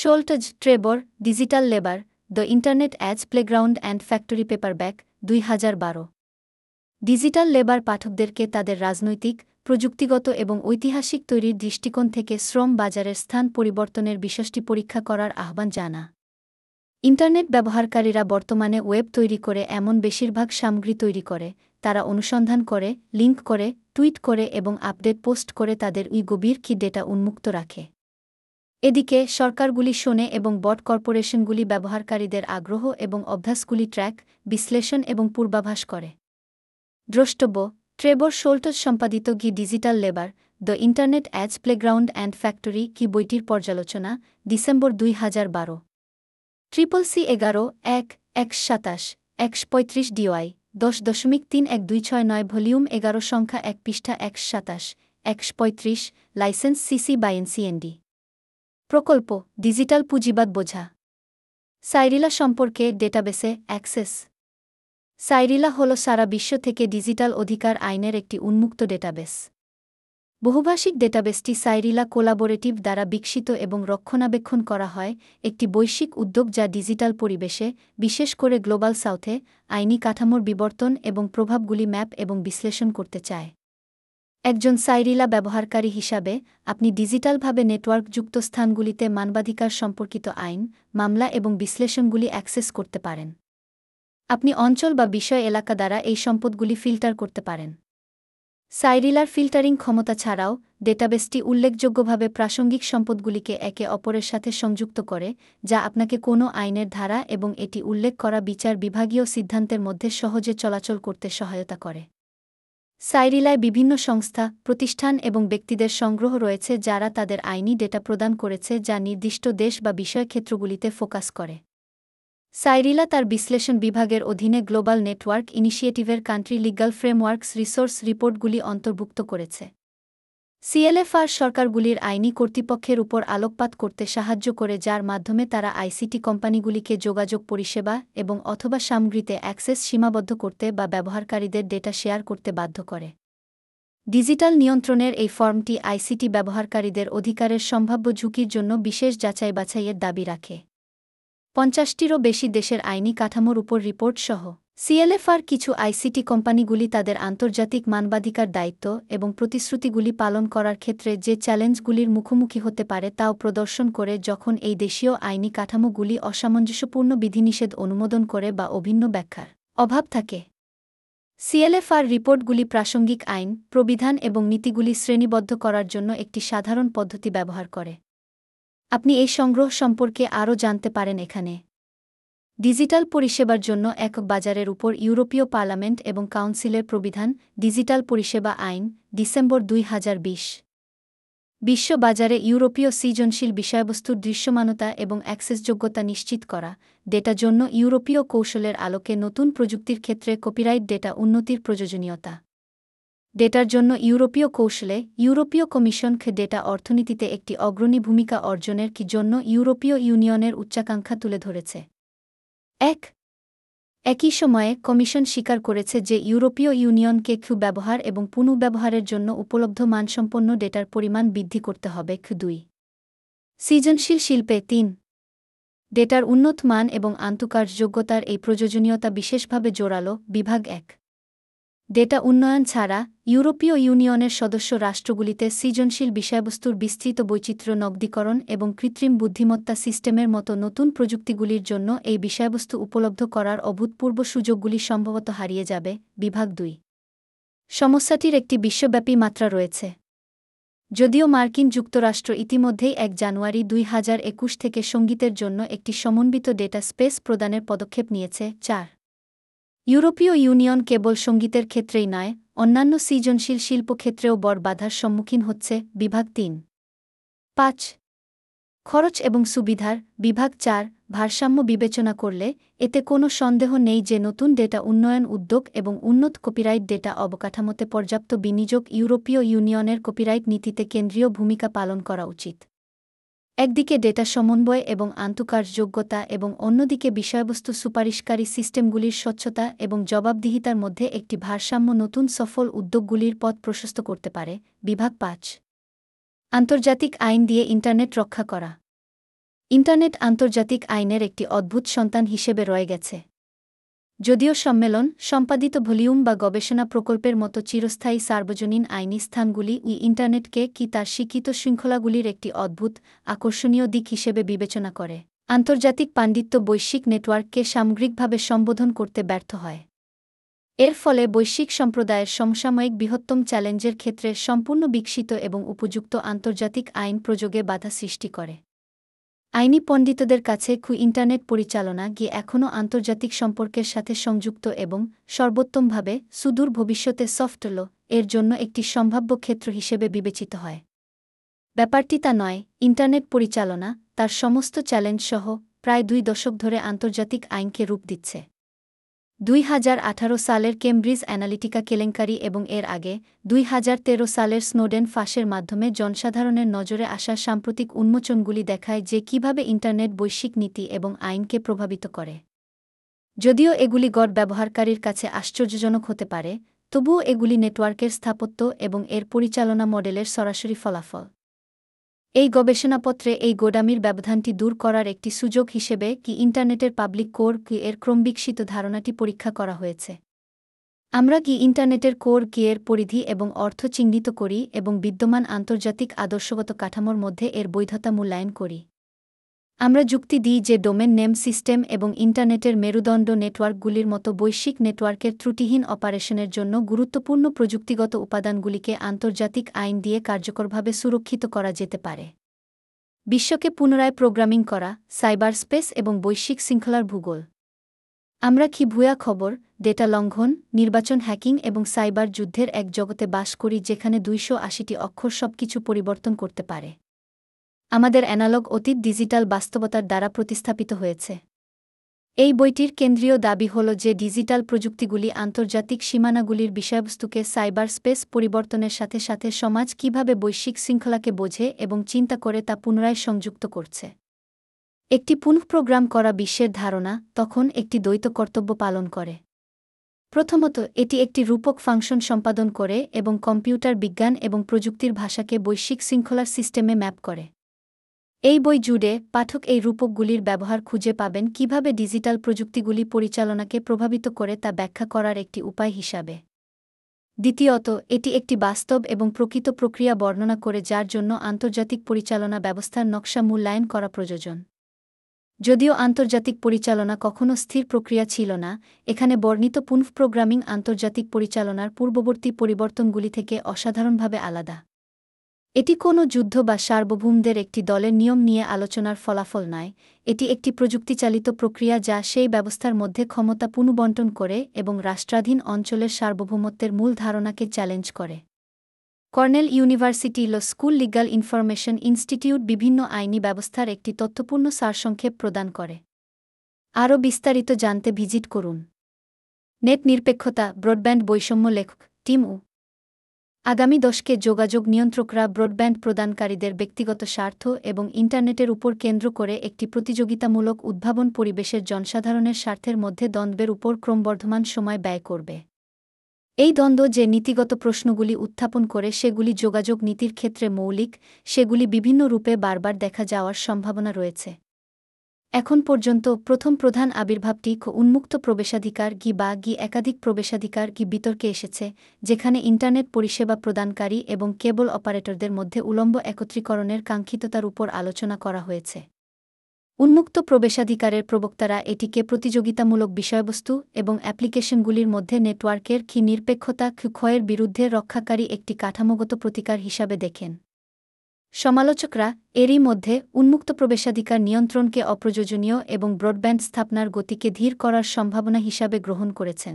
Scholz Trebor digital labour the internet as playground and factory paperback দুই হাজার বারো। Digital labour পাঠকদেরকে তাদের রাজনৈতিক, প্রযুক্তিগত এবং ঐতিহাসিক তৈরির দৃষ্টিকোণ থেকে শ্রম বাজারের স্থান পরিবর্তনের বিষয়টি পরীক্ষা করার আহ্বান জানা। ইন্টারনেট ব্যবহারকারীরা বর্তমানে ওয়েব তৈরি করে এমন বেশিরভাগ সামগ্রী তৈরি করে, তারা অনুসন্ধান করে লিঙ্ক করে, টুইট করে এবং আপডেট পোস্ট করে তাদের উই গভীর কি ডেটা উন্মুক্ত রাখে। এদিকে, সরকারগুলি শোনে এবং বট কর্পোরেশনগুলি ব্যবহারকারীদের আগ্রহ এবং অভ্যাসগুলি ট্র্যাক, বিশ্লেষণ এবং পূর্বাভাস করে। দ্রষ্টব্য, ট্রেবর শোল্টস সম্পাদিত গি digital labour, the internet as playground and factory কি বইটির পর্যালোচনা, ডিসেম্বর দুই হাজার বারো। ট্রিপল সি এগারো, এক এক সাতাশ, একশ পঁয়ত্রিশ ডিওয়াই দশ দশমিক তিন এক দুই ছয় নয় ভলিউম এগারো সংখ্যা এক পৃষ্ঠা একশ সাতাশ, একশ পঁয়ত্রিশ, লাইসেন্স সিসি বাই এনসিএনডি প্রকল্প, ডিজিটাল পুঁজিবাদ বোঝা। সাইরিলা সম্পর্কে ডেটাবেসে অ্যাক্সেস। সাইরিলা হল সারা বিশ্ব থেকে ডিজিটাল অধিকার আইনের একটি উন্মুক্ত ডেটাবেস। বহুভাষিক ডেটাবেসটি সাইরিলা কোলাবোরেটিভ দ্বারা বিকশিত এবং রক্ষণাবেক্ষণ করা হয়, একটি বৈশ্বিক উদ্যোগ যা ডিজিটাল পরিবেশে, বিশেষ করে গ্লোবাল সাউথে, আইনি কাঠামোর বিবর্তন এবং প্রভাবগুলি ম্যাপ এবং বিশ্লেষণ করতে চায়। একজন সাইরিলা ব্যবহারকারী হিসাবে, আপনি ডিজিটালভাবে নেটওয়ার্কযুক্ত স্থানগুলিতে মানবাধিকার সম্পর্কিত আইন, মামলা এবং বিশ্লেষণগুলি অ্যাক্সেস করতে পারেন। আপনি অঞ্চল বা বিষয় এলাকা দ্বারা এই সম্পদগুলি ফিল্টার করতে পারেন। সাইরিলার ফিল্টারিং ক্ষমতা ছাড়াও, ডেটাবেসটি উল্লেখযোগ্যভাবে প্রাসঙ্গিক সম্পদগুলিকে একে অপরের সাথে সংযুক্ত করে, যা আপনাকে কোনো আইনের ধারা এবং এটি উল্লেখ করা বিচার বিভাগীয় সিদ্ধান্তের মধ্যে সহজে চলাচল করতে সহায়তা করে। সাইরিলায় বিভিন্ন সংস্থা, প্রতিষ্ঠান এবং ব্যক্তিদের সংগ্রহ রয়েছে যারা তাদের আইনি ডেটা প্রদান করেছে যা নির্দিষ্ট দেশ বা বিষয়ক্ষেত্রগুলিতে ফোকাস করে। সাইরিলা তার বিশ্লেষণ বিভাগের অধীনে গ্লোবাল নেটওয়ার্ক ইনিশিয়েটিভের কান্ট্রি লিগাল ফ্রেমওয়ার্কস রিসোর্স রিপোর্টগুলি অন্তর্ভুক্ত করেছে। সিএলএফআর সরকারগুলির আইনি কর্তৃপক্ষের উপর আলোকপাত করতে সাহায্য করে যার মাধ্যমে তারা আইসিটি কোম্পানিগুলিকে যোগাযোগ পরিষেবা এবং অথবা সামগ্রীতে অ্যাক্সেস সীমাবদ্ধ করতে বা ব্যবহারকারীদের ডেটা শেয়ার করতে বাধ্য করে। ডিজিটাল নিয়ন্ত্রণের এই ফর্মটি আইসিটি ব্যবহারকারীদের অধিকারের সম্ভাব্য ঝুঁকির জন্য বিশেষ যাচাই বাছাইয়ের দাবি রাখে। পঞ্চাশটিরও বেশি দেশের আইনি কাঠামোর উপর রিপোর্ট সহ সিএলএফআর কিছু আইসিটি কোম্পানিগুলি তাদের আন্তর্জাতিক মানবাধিকার দায়িত্ব এবং প্রতিশ্রুতিগুলি পালন করার ক্ষেত্রে যে চ্যালেঞ্জগুলির মুখোমুখি হতে পারে তাও প্রদর্শন করে যখন এই দেশীয় আইনি কাঠামোগুলি অসামঞ্জস্যপূর্ণ বিধিনিষেধ অনুমোদন করে বা অভিন্ন ব্যাখ্যার অভাব থাকে। সিএলএফআর রিপোর্টগুলি প্রাসঙ্গিক আইন, প্রবিধান এবং নীতিগুলি শ্রেণীবদ্ধ করার জন্য একটি সাধারণ পদ্ধতি ব্যবহার করে। আপনি এই সংগ্রহ সম্পর্কে আরও জানতে পারেন এখানে। ডিজিটাল পরিষেবার জন্য এক বাজারের উপর ইউরোপীয় পার্লামেন্ট এবং কাউন্সিলের প্রবিধান ডিজিটাল পরিষেবা আইন, ডিসেম্বর দুই বিশ্ব বাজারে ইউরোপীয় সৃজনশীল বিষয়বস্তুর দৃশ্যমানতা এবং অ্যাক্সেসযোগ্যতা নিশ্চিত করা ডেটা জন্য ইউরোপীয় কৌশলের আলোকে নতুন প্রযুক্তির ক্ষেত্রে কপিরাইট ডেটা উন্নতির প্রয়োজনীয়তা। ডেটার জন্য ইউরোপীয় কৌশলে ইউরোপীয় কমিশন ডেটা অর্থনীতিতে একটি অগ্রণী ভূমিকা অর্জনের কি জন্য ইউরোপীয় ইউনিয়নের উচ্চাকাঙ্ক্ষা তুলে ধরেছে। এক। একই সময়ে কমিশন স্বীকার করেছে যে ইউরোপীয় ইউনিয়নকে ক্ষু ব্যবহার এবং পুনঃব্যবহারের জন্য উপলব্ধ মানসম্পন্ন ডেটার পরিমাণ বৃদ্ধি করতে হবে ক্ষু দুই সৃজনশীল শিল্পে তিন। ডেটার উন্নত মান এবং আন্তঃকার্যযোগ্যতার এই প্রয়োজনীয়তা বিশেষভাবে জোরালো, বিভাগ এক। ডেটা উন্নয়ন ছাড়া ইউরোপীয় ইউনিয়নের সদস্য রাষ্ট্রগুলিতে সৃজনশীল বিষয়বস্তুর বিস্তৃত বৈচিত্র্য নগদীকরণ এবং কৃত্রিম বুদ্ধিমত্তা সিস্টেমের মতো নতুন প্রযুক্তিগুলির জন্য এই বিষয়বস্তু উপলব্ধ করার অভূতপূর্ব সুযোগগুলি সম্ভবত হারিয়ে যাবে, বিভাগ দুই। সমস্যাটির একটি বিশ্বব্যাপী মাত্রা রয়েছে। যদিও মার্কিন যুক্তরাষ্ট্র ইতিমধ্যেই এক জানুয়ারি দুই হাজার একুশ থেকে সঙ্গীতের জন্য একটি সমন্বিত ডেটা স্পেস প্রদানের পদক্ষেপ নিয়েছে, চার। ইউরোপীয় ইউনিয়ন কেবল সঙ্গীতের ক্ষেত্রেই নয়, অন্যান্য সৃজনশীল শিল্পক্ষেত্রেও বড় বাধার সম্মুখীন হচ্ছে বিভাগ তিন। পাঁচ, খরচ এবং সুবিধার, বিভাগ চার, ভারসাম্য বিবেচনা করলে এতে কোনো সন্দেহ নেই যে নতুন ডেটা উন্নয়ন উদ্যোগ এবং উন্নত কপিরাইট ডেটা অবকাঠামোতে পর্যাপ্ত বিনিয়োগ ইউরোপীয় ইউনিয়নের কপিরাইট নীতিতে কেন্দ্রীয় ভূমিকা পালন করা উচিত। একদিকে ডেটা সমন্বয় এবং আন্তঃকার্যযোগ্যতা এবং অন্যদিকে বিষয়বস্তু সুপারিশকারী সিস্টেমগুলির স্বচ্ছতা এবং জবাবদিহিতার মধ্যে একটি ভারসাম্য নতুন সফল উদ্যোগগুলির পথ প্রশস্ত করতে পারে। বিভাগ পাঁচ। আন্তর্জাতিক আইন দিয়ে ইন্টারনেট রক্ষা করা। ইন্টারনেট আন্তর্জাতিক আইনের একটি অদ্ভুত সন্তান হিসেবে রয়ে গেছে। যদিও সম্মেলন, সম্পাদিত ভলিউম বা গবেষণা প্রকল্পের মতো চিরস্থায়ী সার্বজনীন আইনি স্থানগুলি ই ইন্টারনেটকে কি তার শিক্ষিত শৃঙ্খলাগুলির একটি অদ্ভুত, আকর্ষণীয় দিক হিসেবে বিবেচনা করে। আন্তর্জাতিক পাণ্ডিত্য বৈশ্বিক নেটওয়ার্ককে সামগ্রিকভাবে সম্বোধন করতে ব্যর্থ হয়। এর ফলে বৈশ্বিক সম্প্রদায়ের সমসাময়িক বৃহত্তম চ্যালেঞ্জের ক্ষেত্রে সম্পূর্ণ বিকশিত এবং উপযুক্ত আন্তর্জাতিক আইন প্রযোগে বাধা সৃষ্টি করে। আইনি পণ্ডিতদের কাছে খু ইন্টারনেট পরিচালনা গিয়ে এখনও আন্তর্জাতিক সম্পর্কের সাথে সংযুক্ত এবং সর্বোত্তমভাবে সুদূর ভবিষ্যতে সফট এর জন্য একটি সম্ভাব্য ক্ষেত্র হিসেবে বিবেচিত হয়। ব্যাপারটি তা নয়, ইন্টারনেট পরিচালনা তার সমস্ত চ্যালেঞ্জ সহ প্রায় দুই দশক ধরে আন্তর্জাতিক আইনকে রূপ দিচ্ছে। দুই হাজার আঠারো সালের কেমব্রিজ অ্যানালিটিকা কেলেঙ্কারি এবং এর আগে দুই হাজার তেরো সালের স্নোডেন ফাঁসের মাধ্যমে জনসাধারণের নজরে আসা সাম্প্রতিক উন্মোচনগুলি দেখায় যে কীভাবে ইন্টারনেট বৈশ্বিক নীতি এবং আইনকে প্রভাবিত করে। যদিও এগুলি গড় ব্যবহারকারীর কাছে আশ্চর্যজনক হতে পারে, তবুও এগুলি নেটওয়ার্কের স্থাপত্য এবং এর পরিচালনা মডেলের সরাসরি ফলাফল। এই গবেষণাপত্রে এই গোডামির ব্যবধানটি দূর করার একটি সুযোগ হিসেবে কি ইন্টারনেটের পাবলিক কোর, কি এর ক্রমবিকশিত ধারণাটি পরীক্ষা করা হয়েছে। আমরা কি ইন্টারনেটের কোর, কি এর পরিধি এবং অর্থ চিহ্নিত করি এবং বিদ্যমান আন্তর্জাতিক আদর্শগত কাঠামোর মধ্যে এর বৈধতা মূল্যায়ন করি? আমরা যুক্তি দিই যে ডোমেন নেম সিস্টেম এবং ইন্টারনেটের মেরুদণ্ড নেটওয়ার্কগুলির মতো বৈশ্বিক নেটওয়ার্কের ত্রুটিহীন অপারেশনের জন্য গুরুত্বপূর্ণ প্রযুক্তিগত উপাদানগুলিকে আন্তর্জাতিক আইন দিয়ে কার্যকরভাবে সুরক্ষিত করা যেতে পারে। বিশ্বকে পুনরায় প্রোগ্রামিং করা সাইবার স্পেস এবং বৈশ্বিক শৃঙ্খলার ভূগোল। আমরা কি ভুয়া খবর, ডেটা লঙ্ঘন, নির্বাচন হ্যাকিং এবং সাইবার যুদ্ধের এক জগতে বাস করি যেখানে দুইশো আশিটি অক্ষর সবকিছু পরিবর্তন করতে পারে? আমাদের অ্যানালগ অতীত ডিজিটাল বাস্তবতার দ্বারা প্রতিস্থাপিত হয়েছে। এই বইটির কেন্দ্রীয় দাবি হল যে ডিজিটাল প্রযুক্তিগুলি আন্তর্জাতিক সীমানাগুলির বিষয়বস্তুকে সাইবার স্পেস পরিবর্তনের সাথে সাথে সমাজ কীভাবে বৈশ্বিক শৃঙ্খলাকে বোঝে এবং চিন্তা করে তা পুনরায় সংযুক্ত করছে। একটি পুনঃপ্রোগ্রাম করা বিশ্বের ধারণা তখন একটি দ্বৈত কর্তব্য পালন করে। প্রথমত, এটি একটি রূপক ফাংশন সম্পাদন করে এবং কম্পিউটার বিজ্ঞান এবং প্রযুক্তির ভাষাকে বৈশ্বিক শৃঙ্খলার সিস্টেমে ম্যাপ করে। এই বই জুড়ে পাঠক এই রূপকগুলির ব্যবহার খুঁজে পাবেন কীভাবে ডিজিটাল প্রযুক্তিগুলি পরিচালনাকে প্রভাবিত করে তা ব্যাখ্যা করার একটি উপায় হিসাবে। দ্বিতীয়ত, এটি একটি বাস্তব এবং প্রকৃত প্রক্রিয়া বর্ণনা করে যার জন্য আন্তর্জাতিক পরিচালনা ব্যবস্থার নকশা মূল্যায়ন করা প্রয়োজন। যদিও আন্তর্জাতিক পরিচালনা কখনও স্থির প্রক্রিয়া ছিল না, এখানে বর্ণিত পুনঃপ্রোগ্রামিং আন্তর্জাতিক পরিচালনার পূর্ববর্তী পরিবর্তনগুলি থেকে অসাধারণভাবে আলাদা। এটি কোনো যুদ্ধ বা সার্বভৌমদের একটি দলের নিয়ম নিয়ে আলোচনার ফলাফল নয়, এটি একটি প্রযুক্তিচালিত প্রক্রিয়া যা সেই ব্যবস্থার মধ্যে ক্ষমতা পুনবন্টন করে এবং রাষ্ট্রাধীন অঞ্চলের সার্বভৌমত্বের মূল ধারণাকে চ্যালেঞ্জ করে। Cornell University law school legal information institute বিভিন্ন আইনি ব্যবস্থার একটি তথ্যপূর্ণ সারসংক্ষেপ প্রদান করে। আরও বিস্তারিত জানতে ভিজিট করুন। নেট নিরপেক্ষতা, ব্রডব্যান্ড বৈষম্য লেখক, টিম উ। আগামী দশকে যোগাযোগ নিয়ন্ত্রকরা ব্রডব্যান্ড প্রদানকারীদের ব্যক্তিগত স্বার্থ এবং ইন্টারনেটের উপর কেন্দ্র করে একটি প্রতিযোগিতামূলক উদ্ভাবন পরিবেশের জনসাধারণের স্বার্থের মধ্যে দ্বন্দ্বের উপর ক্রমবর্ধমান সময় ব্যয় করবে। এই দ্বন্দ্ব যে নীতিগত প্রশ্নগুলি উত্থাপন করে সেগুলি যোগাযোগ নীতির ক্ষেত্রে মৌলিক, সেগুলি বিভিন্ন রূপে বারবার দেখা যাওয়ার সম্ভাবনা রয়েছে। এখন পর্যন্ত প্রথম প্রধান আবির্ভাবটি উন্মুক্ত প্রবেশাধিকার গি বা গি একাধিক প্রবেশাধিকার গি বিতর্কে এসেছে, যেখানে ইন্টারনেট পরিষেবা প্রদানকারী এবং কেবল অপারেটরদের মধ্যে উলম্ব একত্রীকরণের কাঙ্ক্ষিততার উপর আলোচনা করা হয়েছে। উন্মুক্ত প্রবেশাধিকারের প্রবক্তারা এটিকে প্রতিযোগিতামূলক বিষয়বস্তু এবং অ্যাপ্লিকেশনগুলির মধ্যে নেটওয়ার্কের ক্ষি, নিরপেক্ষতা ক্ষয়ের বিরুদ্ধে রক্ষাকারী একটি কাঠামোগত প্রতিকার হিসাবে দেখেন। সমালোচকরা এরই মধ্যে উন্মুক্ত প্রবেশাধিকার নিয়ন্ত্রণকে অপ্রয়োজনীয় এবং ব্রডব্যান্ড স্থাপনার গতিকে ধীর করার সম্ভাবনা হিসাবে গ্রহণ করেছেন।